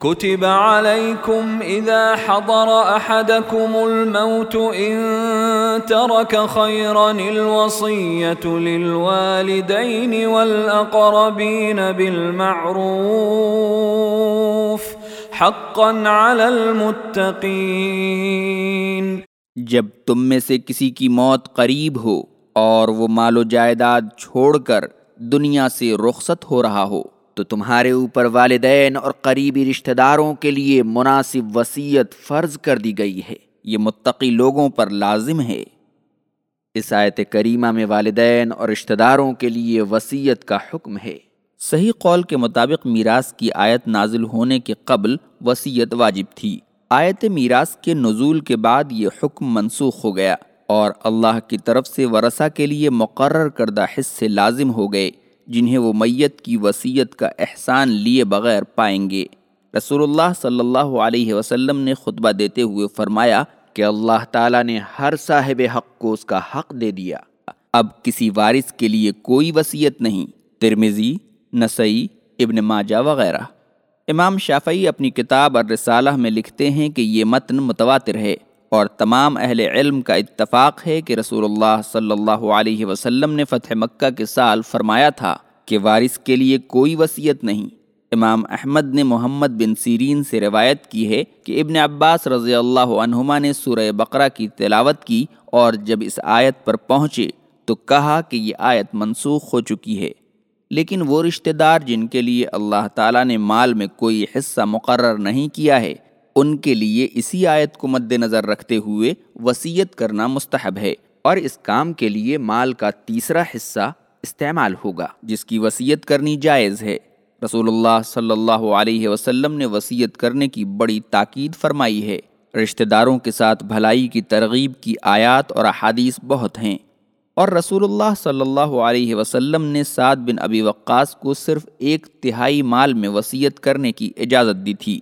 كتب عليكم إذا حضر أحدكم الموت إن ترك خيرا الوصية للوالدين والأقربين بالمعروف حقا على المتقين جب تم میں سے کسی کی موت قریب ہو اور وہ مال و جائداد چھوڑ کر دنیا سے رخصت ہو رہا ہو۔ تو تمہارے اوپر والدین اور قریبی رشتہ داروں کے لیے مناسب وصیت فرض کر دی گئی ہے۔ یہ متقی لوگوں پر لازم ہے۔ اس آیت کریمہ میں والدین اور رشتہ داروں کے لیے وصیت کا حکم ہے۔ صحیح قول کے مطابق میراث کی آیت نازل ہونے کے قبل وصیت واجب تھی۔ آیت میراث کے نزول کے بعد یہ حکم منسوخ ہو گیا اور اللہ کی طرف سے ورثہ کے لیے مقرر کردہ حصے لازم ہو گئے۔ جنہیں وہ میت کی وصیت کا احسان لیے بغیر پائیں گے۔ رسول اللہ صلی اللہ علیہ وسلم نے خطبہ دیتے ہوئے فرمایا کہ اللہ تعالیٰ نے ہر صاحب حق کو اس کا حق دے دیا۔ اب کسی وارث کے لیے کوئی وصیت نہیں ترمزی نسئی ابن ماجہ وغیرہ۔ امام شافعی اپنی کتاب اور رسالہ میں لکھتے ہیں کہ یہ متن متواتر ہے۔ اور تمام اہل علم کا اتفاق ہے کہ رسول اللہ صلی اللہ علیہ وسلم نے فتح مکہ کے سال فرمایا تھا کہ وارث کے لیے کوئی وصیت نہیں۔ امام احمد نے محمد بن سیرین سے روایت کی ہے کہ ابن عباس رضی اللہ عنہما نے سورہ بقرہ کی تلاوت کی اور جب اس آیت پر پہنچے تو کہا کہ یہ آیت منسوخ ہو چکی ہے۔ لیکن وہ رشتہ دار جن کے لیے اللہ تعالیٰ نے مال میں کوئی حصہ مقرر نہیں کیا ہے ان کے لیے اسی آیت کو مد نظر رکھتے ہوئے وسیعت کرنا مستحب ہے۔ اور اس کام کے لیے مال کا تیسرا حصہ استعمال ہوگا، جس کی وسیعت کرنی جائز ہے۔ رسول اللہ صلی اللہ علیہ وسلم نے وسیعت کرنے کی بڑی تاکید فرمائی ہے۔ رشتہ داروں کے ساتھ بھلائی کی ترغیب کی آیات اور احادیث بہت ہیں۔ اور رسول اللہ صلی اللہ علیہ وسلم نے سعد بن ابی وقاص کو صرف ایک تہائی مال میں وسیعت کرنے کی اجازت دی تھی۔